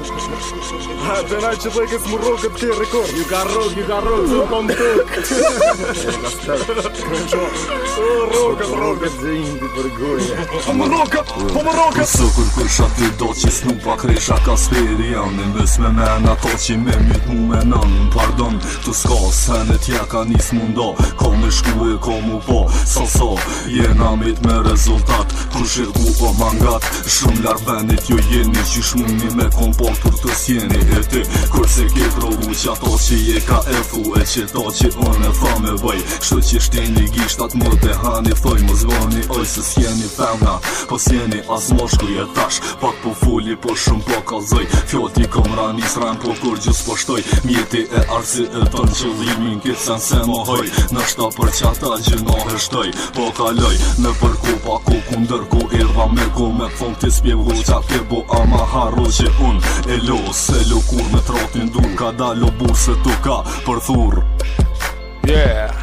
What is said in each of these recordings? Ha, të nai që të më rogë të tjerë rekord Ju ka rogë, ju ka rogë, po, zë pëm të tëk O, rogë, rogë, dhe indi për gojë Po më rogë, po më rogë Nësë shatë të që s'nu pa kresha ka sferi janë Në mbës me me në ato që me mjët mu me pardon Të s'ka, se në tja ka njës mundo Ko me shku e ko mu po, sa sa Jena mit me rezultat, kur shirë ku po mangat Shumë larbenit jo jeni që shmumi me kompo bon për të sjeni e ty Kur se ki provu që ato që je ka e fu E që ta që unë e fa me bëj Kështë që shteni gishtat më të hani Thoj më zvoni oj se sjeni femna Po sjeni as moshku e tash Pak po fulli po shumë po kalzoj Fjoti kom rani sran po kur gjus po shtoj Mjeti e arci e të në qëllimin Kitë sen se më hoj Në shta për që ata gjinohë shtoj Po kaloj në përku pa ku kundër ku Irva me ku me të spjevu Qa ke bo ama haru që unë E lo, se lo kur me trotin dur Ka dalo bur se tu ka për Yeah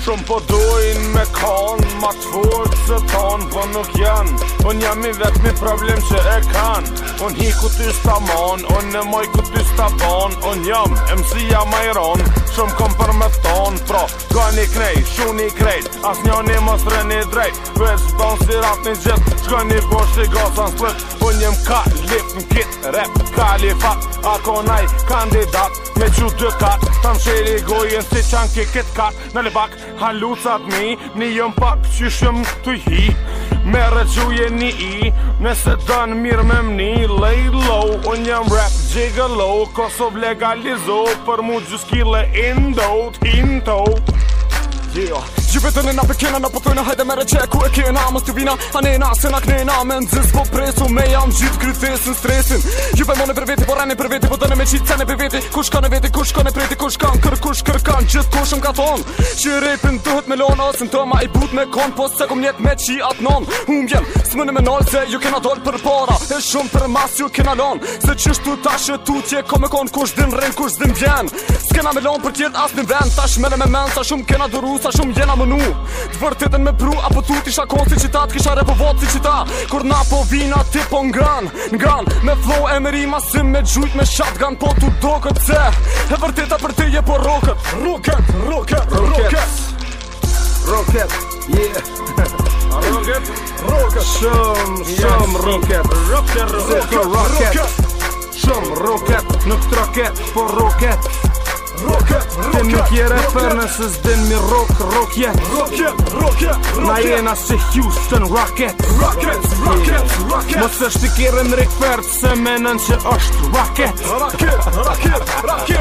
Shumë po dojnë me kanë Ma të fokë që tanë Po nuk janë Unë jam i vetëmi problem që e kanë Unë hi ku ty s'ta manë Unë e moj ku ty s'ta banë Unë jam e mësia ma i ronë Shumë kom për me thonë Pra, ka një krej, shumë një krej As një një më sre një drej Pes, banë si ratë një gjithë Shka një bosh që ga sa në slët Unë jem ka lip në kitë rep Ka li fatë, a konaj kandidat Me që të katë, tam shiri gojën Si qanë ki kitë katë, në li pak Halucat mi, një jëm pak qyshëm të hi Me rëgjuje një i, nëse dënë mirë me mni Lay low, unë jëm rap gigolo Kosovë legalizo, për mu gjuskile indot indo Shqipet e në nga pëkena në pëthojna po hajde me reqe ku e kena Mës t'ju vina anena se nga knena me në po presu Me jam gjithë krytësën stresin Gjupaj mone për veti por rani për veti po dëne me qitë cene për veti Kush ka në veti, kush ka në preti, kush ka në kër, kush kër ka në gjithë kush ka thonë Që i dëhët me lona, sën të ma i but me konë Po se kom njet me qi atë non Hum jem, së mëni me nolë se ju kena dollë për para E shumë për mas ju kena non Se qështu ta shëtu tje ko me konë kush dhin rin, kush dhin vjen Kena me lonë për tjetë asë një vend Ta shmele me men Sa shumë kena duru Sa shumë jena më punu Të vërtetën me pru Apo tu t'isha konë si qita T'kisha repovot si qita Kur na po vina ti po ngran Ngran Me flow e mëri masim Me gjujt me shotgun Po t'u do këtë se E vërteta për ti je po roket Roket, roket, roket Rokët, yeah Roket, rokët Shumë, shumë roket Roket, rokët, roket Shumë rokët Nuk troket, po roket Tim nuk je rapper nëse zdim mi rock, rock je Rock je, rock je, rock je Na jena si Houston Rocket Rocket, rocket, rocket Mos është të kjerën rekfert se menën që është Rocket Rocket, rocket, rocket